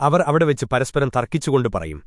അവർ അവിടെ വെച്ച് പരസ്പരം തർക്കിച്ചുകൊണ്ട് പറയും.